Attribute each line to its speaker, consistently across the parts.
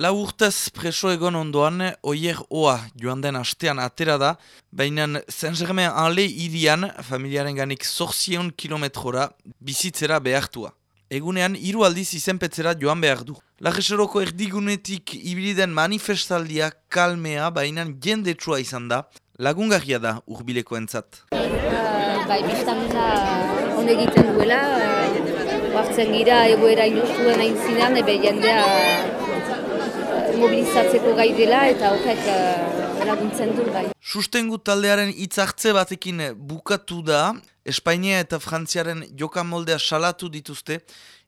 Speaker 1: Lau urtez preso egon ondoan, oier oa joan den astean atera da, baina Saint-Germain anle irian, familiaren ganik zorzion kilometrora, bizitzera behartua. Egunean, hiru aldiz izenpetzera joan behar du. Lageseroko erdigunetik ibiliden manifestaldia kalmea, baina jendetsua izan da, lagungarria da urbileko entzat.
Speaker 2: Uh, bai, biztan da, hone egiten duela, uh, gira egoera inostuen hain zinean, ebe jendea mobilizatzeko gai dela eta horrek uh, laguntzen du bai.
Speaker 1: Sustengu taldearen hitzartze batekin bukatu da, Espainia eta Frantziaren jokan moldea salatu dituzte,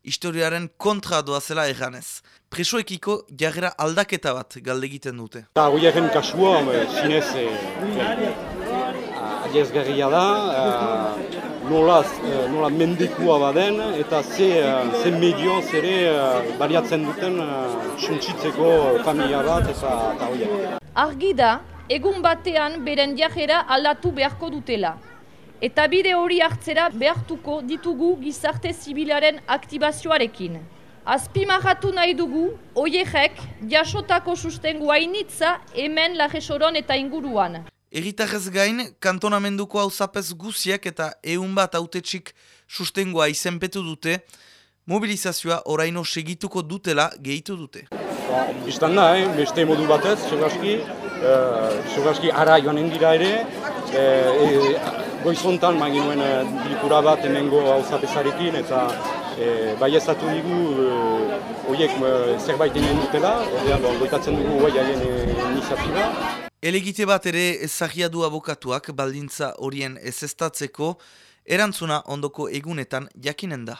Speaker 1: historiaren kontra doazela erranez. Presoekiko jarrera aldaketa bat galde egiten dute.
Speaker 3: Eta horiaren kasua, zinez, adiezgarria da, eh, nola, eh, nola mendekua baden eta ze, eh, ze medioz ere eh, baliatzen duten suntsitzeko familia bat eta, horiek.
Speaker 4: Argi da, egun batean beren jajera aldatu beharko dutela. Eta bide hori hartzera behartuko ditugu gizarte zibilaren aktibazioarekin. Azpimarratu nahi dugu, oiexek jasotako sustengu hainitza hemen lajesoron eta inguruan.
Speaker 1: Erritarrez gain, kantonamenduko hau zapez guziak eta ehun bat autetxik sustengoa izenpetu dute, mobilizazioa oraino segituko dutela gehitu dute.
Speaker 3: Istan da, eh? beste modu batez, segaski, uh, ara joan endira ere, e, e, goizontan maginuen e, bilkura bat emengo hau zapezarekin, eta e, bai ezatu digu horiek e, zerbait egin dutela, goitatzen dugu guai haien iniziatiba.
Speaker 1: Elegite bat ere ezagia du abokatuak baldintza horien ez erantzuna ondoko egunetan jakinen da.